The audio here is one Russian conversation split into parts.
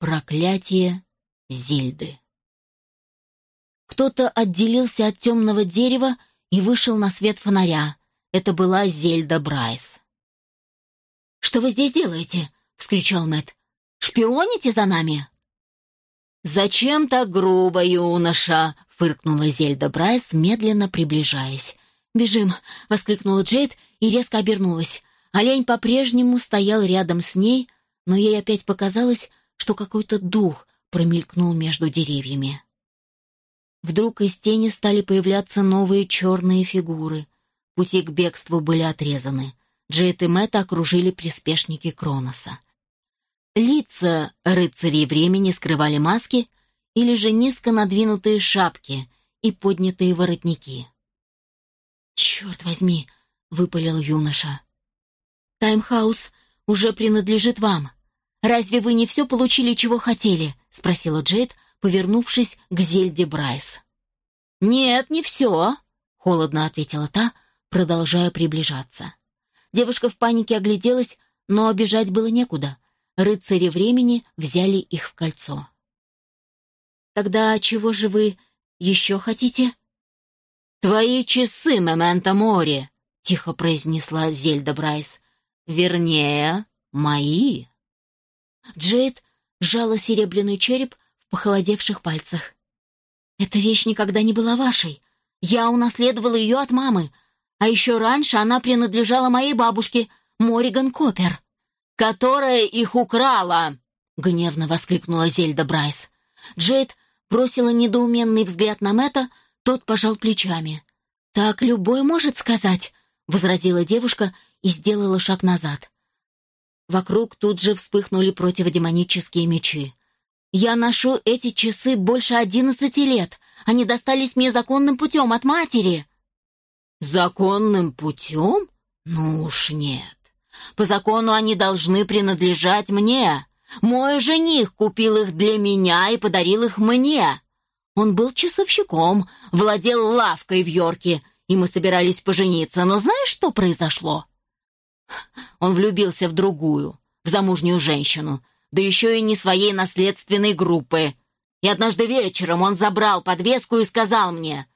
Проклятие Зильды. Кто-то отделился от темного дерева и вышел на свет фонаря. Это была Зельда Брайс. «Что вы здесь делаете?» — вскричал Мэт. «Шпионите за нами?» «Зачем так грубо, юноша?» — фыркнула Зельда Брайс, медленно приближаясь. «Бежим!» — воскликнула Джейд и резко обернулась. Олень по-прежнему стоял рядом с ней, но ей опять показалось, что какой-то дух промелькнул между деревьями. Вдруг из тени стали появляться новые черные фигуры. Пути к бегству были отрезаны. Джейд и Мэтт окружили приспешники Кроноса. Лица рыцарей времени скрывали маски или же низко надвинутые шапки и поднятые воротники. «Черт возьми!» — выпалил юноша. «Таймхаус уже принадлежит вам. Разве вы не все получили, чего хотели?» — спросила Джейд, повернувшись к Зельде Брайс. «Нет, не все», — холодно ответила та, продолжая приближаться. Девушка в панике огляделась, но бежать было некуда — рыцари времени взяли их в кольцо. «Тогда чего же вы еще хотите?» «Твои часы, Мементо Мори», — тихо произнесла Зельда Брайс. «Вернее, мои». Джейд сжала серебряный череп в похолодевших пальцах. «Эта вещь никогда не была вашей. Я унаследовала ее от мамы, а еще раньше она принадлежала моей бабушке, Мориган Копер» которая их украла!» — гневно воскликнула Зельда Брайс. Джейд бросила недоуменный взгляд на Мэтта, тот пожал плечами. «Так любой может сказать», — возразила девушка и сделала шаг назад. Вокруг тут же вспыхнули противодемонические мечи. «Я ношу эти часы больше одиннадцати лет. Они достались мне законным путем от матери». «Законным путем? Ну уж нет. По закону они должны принадлежать мне. Мой жених купил их для меня и подарил их мне. Он был часовщиком, владел лавкой в Йорке, и мы собирались пожениться. Но знаешь, что произошло? Он влюбился в другую, в замужнюю женщину, да еще и не своей наследственной группы. И однажды вечером он забрал подвеску и сказал мне,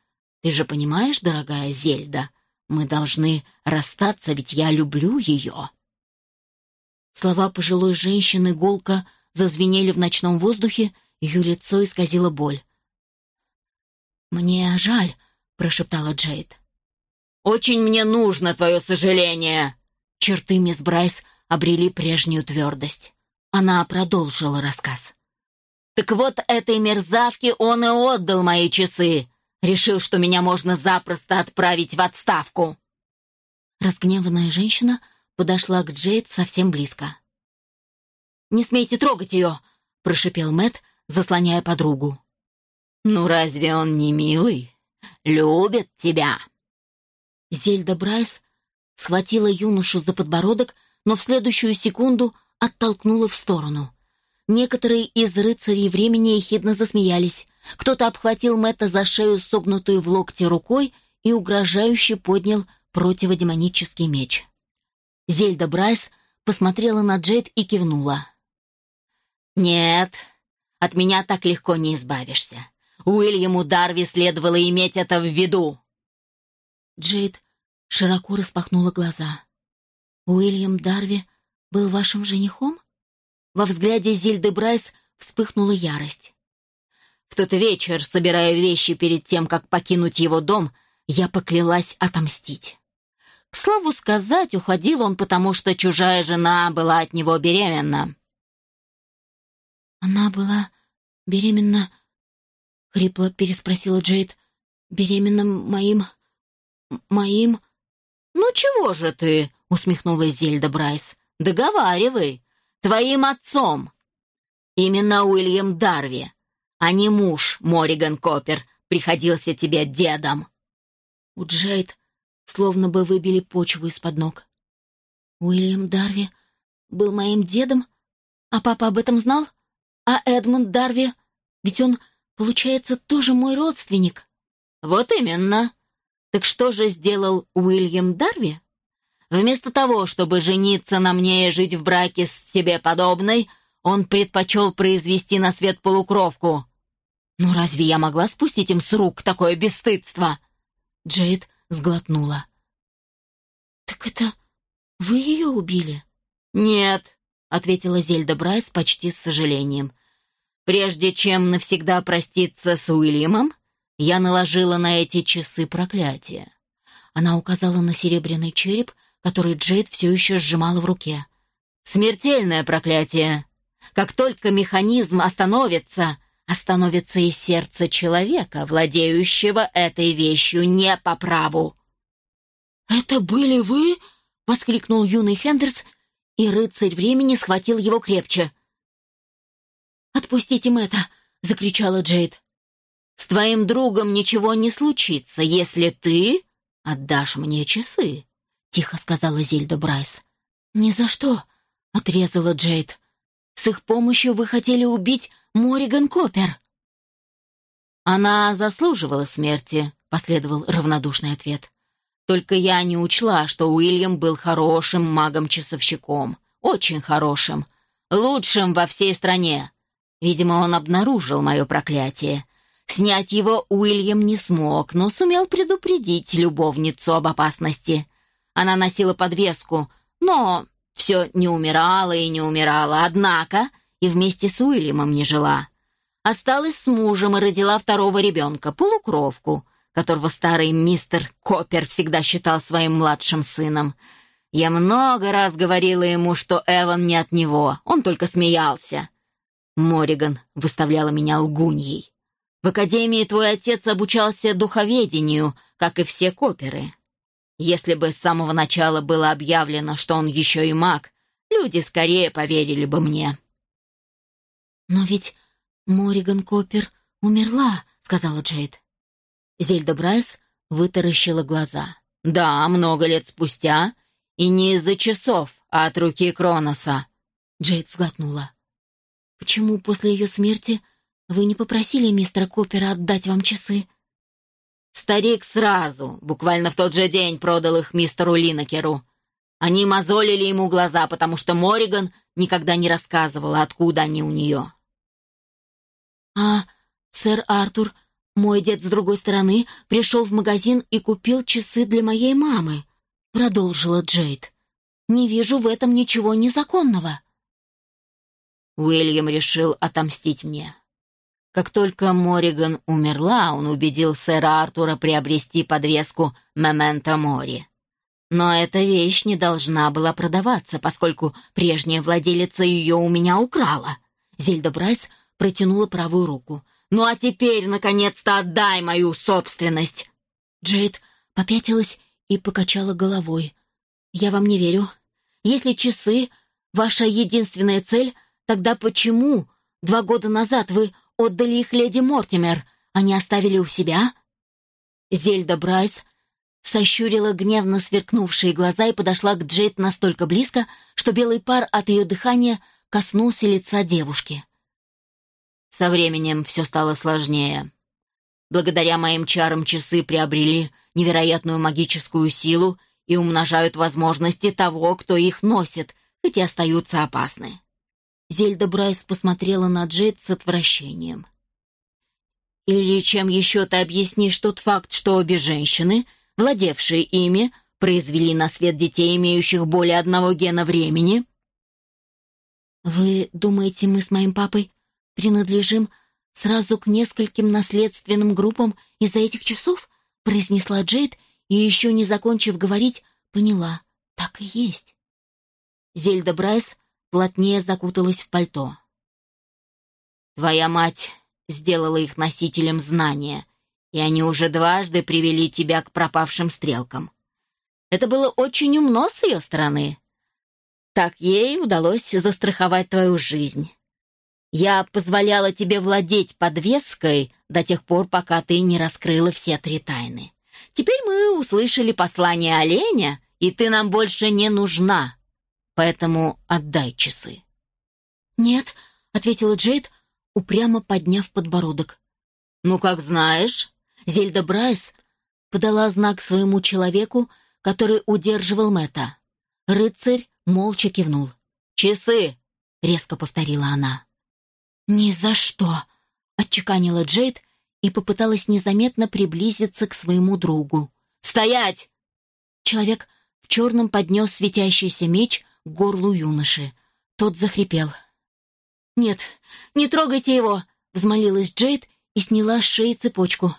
«Ты же понимаешь, дорогая Зельда, мы должны расстаться, ведь я люблю ее». Слова пожилой женщины голка зазвенели в ночном воздухе, ее лицо исказило боль. «Мне жаль», — прошептала Джейд. «Очень мне нужно твое сожаление!» Черты мисс Брайс обрели прежнюю твердость. Она продолжила рассказ. «Так вот этой мерзавке он и отдал мои часы. Решил, что меня можно запросто отправить в отставку». Разгневанная женщина подошла к Джейд совсем близко. «Не смейте трогать ее!» — прошипел Мэт, заслоняя подругу. «Ну разве он не милый? Любит тебя!» Зельда Брайс схватила юношу за подбородок, но в следующую секунду оттолкнула в сторону. Некоторые из рыцарей времени ехидно засмеялись. Кто-то обхватил Мэтта за шею, согнутую в локте рукой, и угрожающе поднял противодемонический меч. Зельда Брайс посмотрела на Джейд и кивнула. «Нет, от меня так легко не избавишься. Уильяму Дарви следовало иметь это в виду». Джейд широко распахнула глаза. «Уильям Дарви был вашим женихом?» Во взгляде Зельды Брайс вспыхнула ярость. В тот вечер, собирая вещи перед тем, как покинуть его дом, я поклялась отомстить. К слову сказать, уходил он, потому что чужая жена была от него беременна. «Она была беременна?» — хрипло переспросила Джейд. «Беременна моим... моим...» «Ну чего же ты?» — усмехнулась Зельда Брайс. «Договаривай. Твоим отцом. Именно Уильям Дарви, а не муж Мориган Коппер, приходился тебе дедом». У Джейд словно бы выбили почву из-под ног. Уильям Дарви был моим дедом, а папа об этом знал? А Эдмунд Дарви, ведь он, получается, тоже мой родственник. Вот именно. Так что же сделал Уильям Дарви? Вместо того, чтобы жениться на мне и жить в браке с тебе подобной, он предпочел произвести на свет полукровку. Ну разве я могла спустить им с рук такое бесстыдство? Джейд сглотнула. «Так это вы ее убили?» «Нет», — ответила Зельда Брайс почти с сожалением. «Прежде чем навсегда проститься с Уильямом, я наложила на эти часы проклятие». Она указала на серебряный череп, который Джейд все еще сжимала в руке. «Смертельное проклятие. Как только механизм остановится, остановится и сердце человека, владеющего этой вещью не по праву». «Это были вы?» — воскликнул юный Хендерс, и рыцарь времени схватил его крепче. «Отпустите Мэтта!» — закричала Джейд. «С твоим другом ничего не случится, если ты отдашь мне часы», — тихо сказала Зельда Брайс. «Ни за что!» — отрезала Джейд. «С их помощью вы хотели убить Мориган Коппер». «Она заслуживала смерти», — последовал равнодушный ответ. «Только я не учла, что Уильям был хорошим магом-часовщиком. Очень хорошим. Лучшим во всей стране. Видимо, он обнаружил мое проклятие. Снять его Уильям не смог, но сумел предупредить любовницу об опасности. Она носила подвеску, но все не умирала и не умирала, однако и вместе с Уильямом не жила. Осталась с мужем и родила второго ребенка, полукровку, которого старый мистер Коппер всегда считал своим младшим сыном. Я много раз говорила ему, что Эван не от него, он только смеялся. Мориган выставляла меня лгуньей. В академии твой отец обучался духоведению, как и все коперы. Если бы с самого начала было объявлено, что он еще и маг, люди скорее поверили бы мне. «Но ведь Мориган Коппер умерла», — сказала Джейд. Зельда Брайс вытаращила глаза. «Да, много лет спустя, и не из-за часов, а от руки Кроноса». Джейд сглотнула. «Почему после ее смерти вы не попросили мистера Коппера отдать вам часы?» Старик сразу, буквально в тот же день, продал их мистеру Линнекеру. Они мозолили ему глаза, потому что Мориган никогда не рассказывала, откуда они у нее. «А сэр Артур, мой дед с другой стороны, пришел в магазин и купил часы для моей мамы», — продолжила Джейд. «Не вижу в этом ничего незаконного». Уильям решил отомстить мне. Как только Мориган умерла, он убедил сэра Артура приобрести подвеску «Мементо Мори». Но эта вещь не должна была продаваться, поскольку прежняя владелица ее у меня украла. Зельда Брайс протянула правую руку. «Ну а теперь, наконец-то, отдай мою собственность!» Джейд попятилась и покачала головой. «Я вам не верю. Если часы — ваша единственная цель, тогда почему два года назад вы отдали их леди Мортимер, они оставили у себя?» Зельда Брайс сощурила гневно сверкнувшие глаза и подошла к Джейд настолько близко, что белый пар от ее дыхания коснулся лица девушки. Со временем все стало сложнее. Благодаря моим чарам часы приобрели невероятную магическую силу и умножают возможности того, кто их носит, хоть и остаются опасны. Зельда Брайс посмотрела на Джейд с отвращением. «Или чем еще ты объяснишь тот факт, что обе женщины, владевшие ими, произвели на свет детей, имеющих более одного гена времени?» «Вы думаете, мы с моим папой принадлежим сразу к нескольким наследственным группам из-за этих часов?» произнесла Джейд и, еще не закончив говорить, поняла. Так и есть. Зельда Брайс плотнее закуталась в пальто. «Твоя мать сделала их носителем знания, и они уже дважды привели тебя к пропавшим стрелкам. Это было очень умно с ее стороны. Так ей удалось застраховать твою жизнь. Я позволяла тебе владеть подвеской до тех пор, пока ты не раскрыла все три тайны. Теперь мы услышали послание оленя, и ты нам больше не нужна поэтому отдай часы». «Нет», — ответила Джейд, упрямо подняв подбородок. «Ну, как знаешь». Зельда Брайс подала знак своему человеку, который удерживал Мэтта. Рыцарь молча кивнул. «Часы!» — резко повторила она. «Ни за что!» — отчеканила Джейд и попыталась незаметно приблизиться к своему другу. «Стоять!» Человек в черном поднес светящийся меч к горлу юноши. Тот захрипел. «Нет, не трогайте его!» — взмолилась Джейд и сняла с шеи цепочку.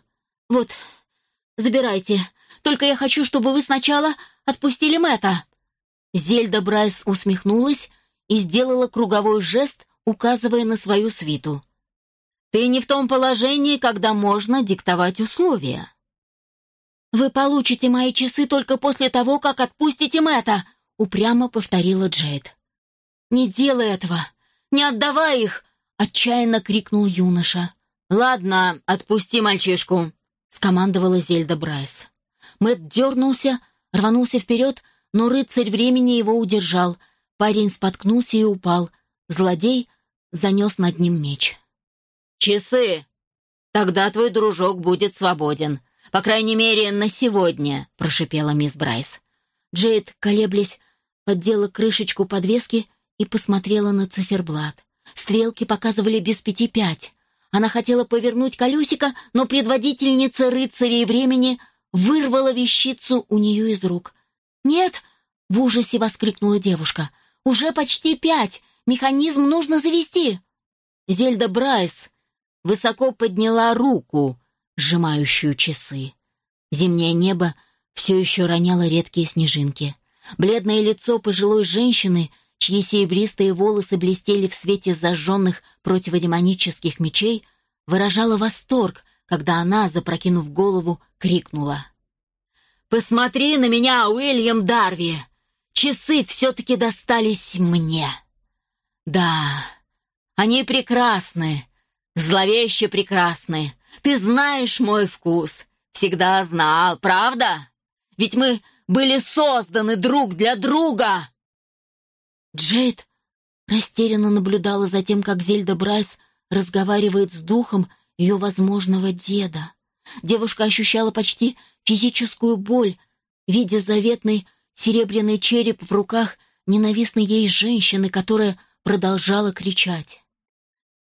«Вот, забирайте. Только я хочу, чтобы вы сначала отпустили Мэтта». Зельда Брайс усмехнулась и сделала круговой жест, указывая на свою свиту. «Ты не в том положении, когда можно диктовать условия». «Вы получите мои часы только после того, как отпустите Мэтта», — упрямо повторила Джейд. «Не делай этого! Не отдавай их!» — отчаянно крикнул юноша. «Ладно, отпусти мальчишку», — скомандовала Зельда Брайс. Мэтт дернулся, рванулся вперед, но рыцарь времени его удержал. Парень споткнулся и упал. Злодей занес над ним меч. «Часы! Тогда твой дружок будет свободен. По крайней мере, на сегодня», — прошипела мисс Брайс. Джейд, колеблясь, поддела крышечку подвески и посмотрела на циферблат. Стрелки показывали без пяти пять. Она хотела повернуть колесико, но предводительница рыцарей времени вырвала вещицу у нее из рук. «Нет!» — в ужасе воскликнула девушка. «Уже почти пять! Механизм нужно завести!» Зельда Брайс высоко подняла руку, сжимающую часы. Зимнее небо все еще роняло редкие снежинки. Бледное лицо пожилой женщины — чьи серебристые волосы блестели в свете зажженных противодемонических мечей, выражала восторг, когда она, запрокинув голову, крикнула. «Посмотри на меня, Уильям Дарви! Часы все-таки достались мне!» «Да, они прекрасны, зловеще прекрасны. Ты знаешь мой вкус, всегда знал, правда? Ведь мы были созданы друг для друга!» Джейд растерянно наблюдала за тем, как Зельда Брайс разговаривает с духом ее возможного деда. Девушка ощущала почти физическую боль, видя заветный серебряный череп в руках ненавистной ей женщины, которая продолжала кричать.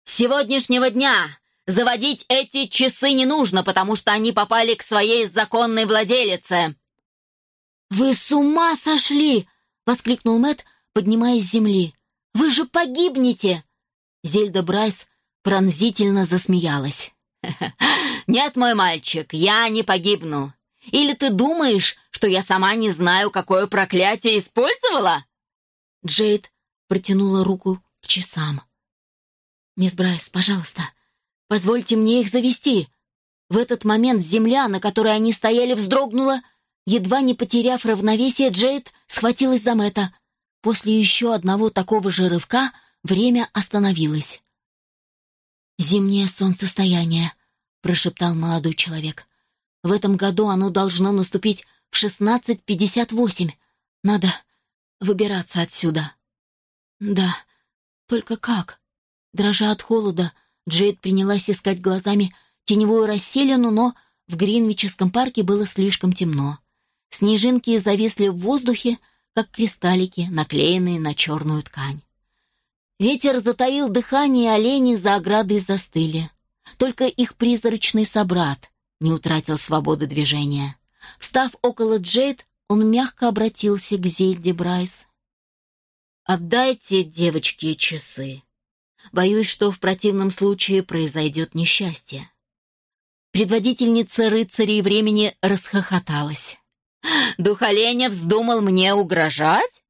«С сегодняшнего дня заводить эти часы не нужно, потому что они попали к своей законной владелице!» «Вы с ума сошли!» — воскликнул Мэтт, поднимаясь с земли. «Вы же погибнете!» Зельда Брайс пронзительно засмеялась. «Нет, мой мальчик, я не погибну. Или ты думаешь, что я сама не знаю, какое проклятие использовала?» Джейд протянула руку к часам. «Мисс Брайс, пожалуйста, позвольте мне их завести». В этот момент земля, на которой они стояли, вздрогнула. Едва не потеряв равновесие, Джейд схватилась за Мэтта. После еще одного такого же рывка время остановилось. «Зимнее солнцестояние», — прошептал молодой человек. «В этом году оно должно наступить в 16.58. Надо выбираться отсюда». «Да, только как?» Дрожа от холода, Джейд принялась искать глазами теневую расселину, но в Гринвичском парке было слишком темно. Снежинки зависли в воздухе, как кристаллики, наклеенные на черную ткань. Ветер затаил дыхание, и олени за оградой застыли. Только их призрачный собрат не утратил свободы движения. Встав около Джейд, он мягко обратился к Зельде Брайс. «Отдайте девочке часы. Боюсь, что в противном случае произойдет несчастье». Предводительница рыцарей времени расхохоталась. Дух оленя вздумал мне угрожать?»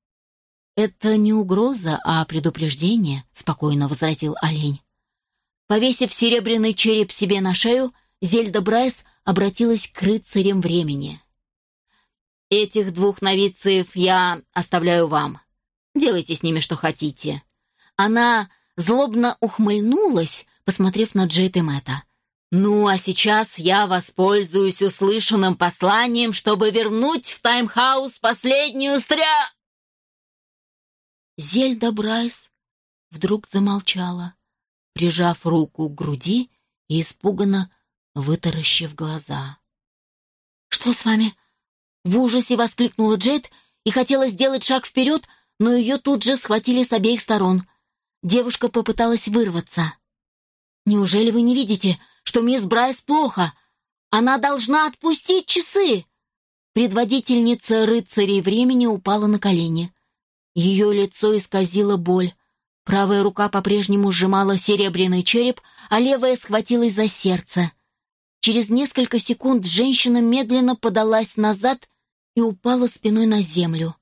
«Это не угроза, а предупреждение», — спокойно возразил олень. Повесив серебряный череп себе на шею, Зельда Брайс обратилась к рыцарям времени. «Этих двух новицев я оставляю вам. Делайте с ними, что хотите». Она злобно ухмыльнулась, посмотрев на Джейд и Мэтта. «Ну, а сейчас я воспользуюсь услышанным посланием, чтобы вернуть в таймхаус последнюю стря...» Зельда Брайс вдруг замолчала, прижав руку к груди и испуганно вытаращив глаза. «Что с вами?» В ужасе воскликнула Джет и хотела сделать шаг вперед, но ее тут же схватили с обеих сторон. девушка попыталась вырваться. «Неужели вы не видите, что мисс Брайс плохо? Она должна отпустить часы!» Предводительница рыцарей времени упала на колени. Ее лицо исказило боль. Правая рука по-прежнему сжимала серебряный череп, а левая схватилась за сердце. Через несколько секунд женщина медленно подалась назад и упала спиной на землю.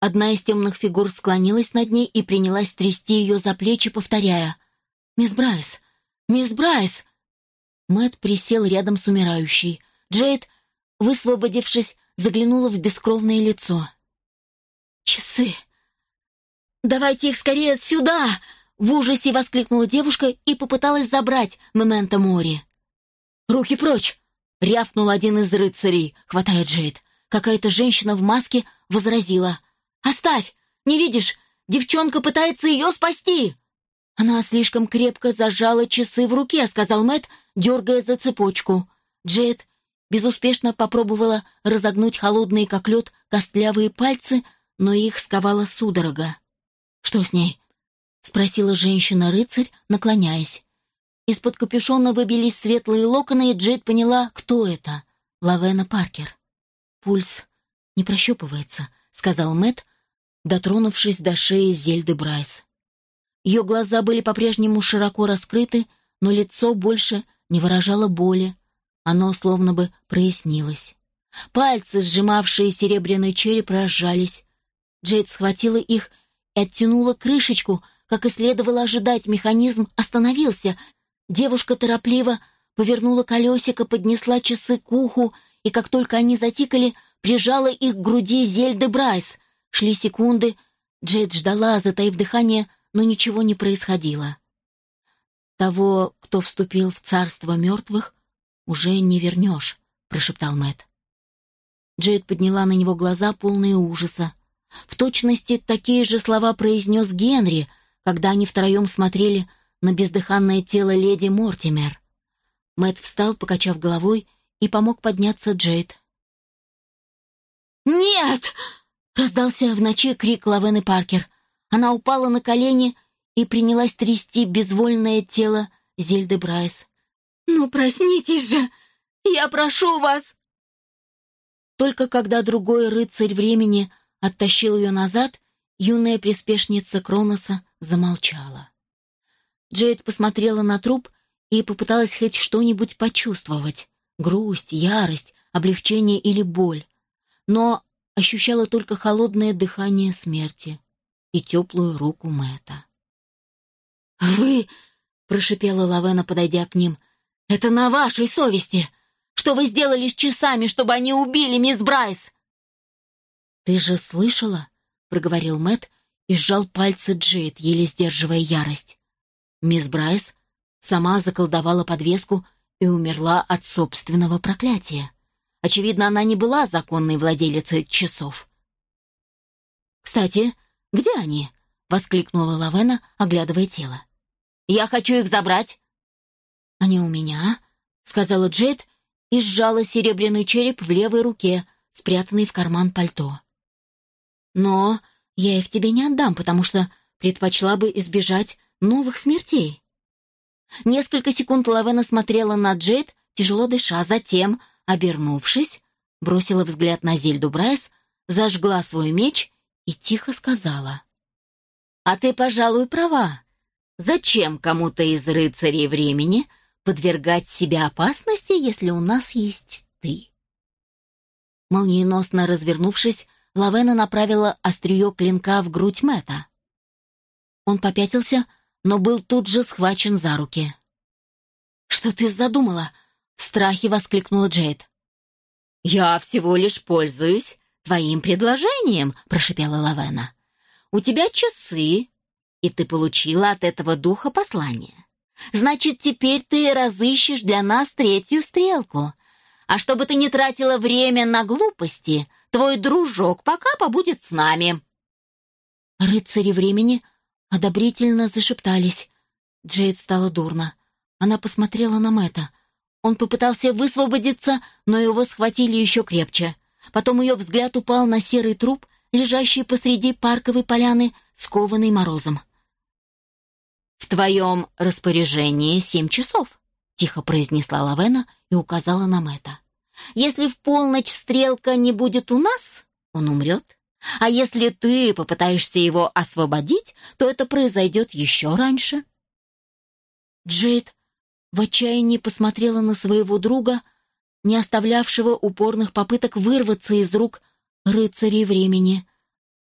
Одна из темных фигур склонилась над ней и принялась трясти ее за плечи, повторяя «Мисс Брайс! Мисс Брайс!» Мэт присел рядом с умирающей. Джейд, высвободившись, заглянула в бескровное лицо. «Часы! Давайте их скорее сюда!» В ужасе воскликнула девушка и попыталась забрать Мементо Мори. «Руки прочь!» — рявкнул один из рыцарей, хватая Джейд. Какая-то женщина в маске возразила. «Оставь! Не видишь? Девчонка пытается ее спасти!» «Она слишком крепко зажала часы в руке», — сказал Мэт, дергая за цепочку. Джейд безуспешно попробовала разогнуть холодные, как лед, костлявые пальцы, но их сковала судорога. «Что с ней?» — спросила женщина-рыцарь, наклоняясь. Из-под капюшона выбились светлые локоны, и Джейд поняла, кто это. Лавена Паркер. «Пульс не прощупывается», — сказал Мэт, дотронувшись до шеи Зельды Брайс. Ее глаза были по-прежнему широко раскрыты, но лицо больше не выражало боли. Оно словно бы прояснилось. Пальцы, сжимавшие серебряный череп, разжались. Джейд схватила их и оттянула крышечку, как и следовало ожидать, механизм остановился. Девушка торопливо повернула колесико, поднесла часы к уху, и как только они затикали, прижала их к груди Зельды Брайс. Шли секунды, Джейд ждала, затаив дыхание, но ничего не происходило. «Того, кто вступил в царство мертвых, уже не вернешь», — прошептал Мэт. Джейд подняла на него глаза, полные ужаса. В точности такие же слова произнес Генри, когда они втроем смотрели на бездыханное тело леди Мортимер. Мэт встал, покачав головой, и помог подняться Джейд. «Нет!» — раздался в ночи крик Лавены Паркер. Она упала на колени и принялась трясти безвольное тело Зельды Брайс. «Ну, проснитесь же! Я прошу вас!» Только когда другой рыцарь времени оттащил ее назад, юная приспешница Кроноса замолчала. Джейд посмотрела на труп и попыталась хоть что-нибудь почувствовать. Грусть, ярость, облегчение или боль. Но ощущала только холодное дыхание смерти и теплую руку Мэтта. «Вы...» — прошипела Лавена, подойдя к ним. «Это на вашей совести! Что вы сделали с часами, чтобы они убили мисс Брайс?» «Ты же слышала?» — проговорил Мэт и сжал пальцы Джейд, еле сдерживая ярость. Мисс Брайс сама заколдовала подвеску и умерла от собственного проклятия. Очевидно, она не была законной владелицей часов. «Кстати, где они?» — воскликнула Лавена, оглядывая тело. «Я хочу их забрать!» «Они у меня», — сказала Джейд и сжала серебряный череп в левой руке, спрятанный в карман пальто. «Но я их тебе не отдам, потому что предпочла бы избежать новых смертей». Несколько секунд Лавена смотрела на Джейд, тяжело дыша, затем, обернувшись, бросила взгляд на Зельду Брайс, зажгла свой меч и тихо сказала. «А ты, пожалуй, права. Зачем кому-то из рыцарей времени подвергать себя опасности, если у нас есть ты?» Молниеносно развернувшись, Лавена направила острие клинка в грудь Мэтта. Он попятился, но был тут же схвачен за руки. «Что ты задумала?» — в страхе воскликнула Джейд. «Я всего лишь пользуюсь твоим предложением», — прошипела Лавена. «У тебя часы, и ты получила от этого духа послание. Значит, теперь ты разыщешь для нас третью стрелку. А чтобы ты не тратила время на глупости, твой дружок пока побудет с нами». Рыцари времени одобрительно зашептались. Джейд стало дурно. Она посмотрела на Мэтта. Он попытался высвободиться, но его схватили еще крепче. Потом ее взгляд упал на серый труп, лежащий посреди парковой поляны, скованный морозом. В твоем распоряжении семь часов», — тихо произнесла Лавена и указала на Мэтта. «Если в полночь стрелка не будет у нас, он умрет. А если ты попытаешься его освободить, то это произойдет еще раньше». Джейд в отчаянии посмотрела на своего друга, не оставлявшего упорных попыток вырваться из рук рыцарей времени.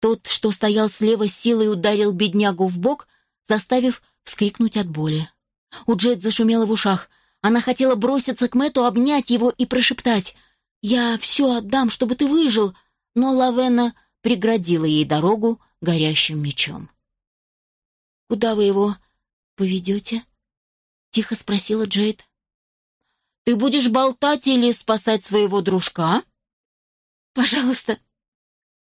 Тот, что стоял слева, силой ударил беднягу в бок, заставив вскрикнуть от боли. У Джейд зашумело в ушах. Она хотела броситься к Мэту, обнять его и прошептать «Я все отдам, чтобы ты выжил», но Лавена преградила ей дорогу горящим мечом. «Куда вы его поведете?» — тихо спросила Джейд. «Ты будешь болтать или спасать своего дружка?» «Пожалуйста,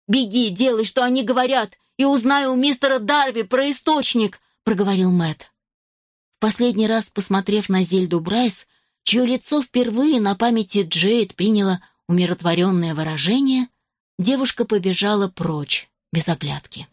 беги, делай, что они говорят, и узнай у мистера Дарви про источник», — проговорил Мэт. В последний раз, посмотрев на Зельду Брайс, чье лицо впервые на памяти Джейд приняло умиротворенное выражение, девушка побежала прочь, без оглядки.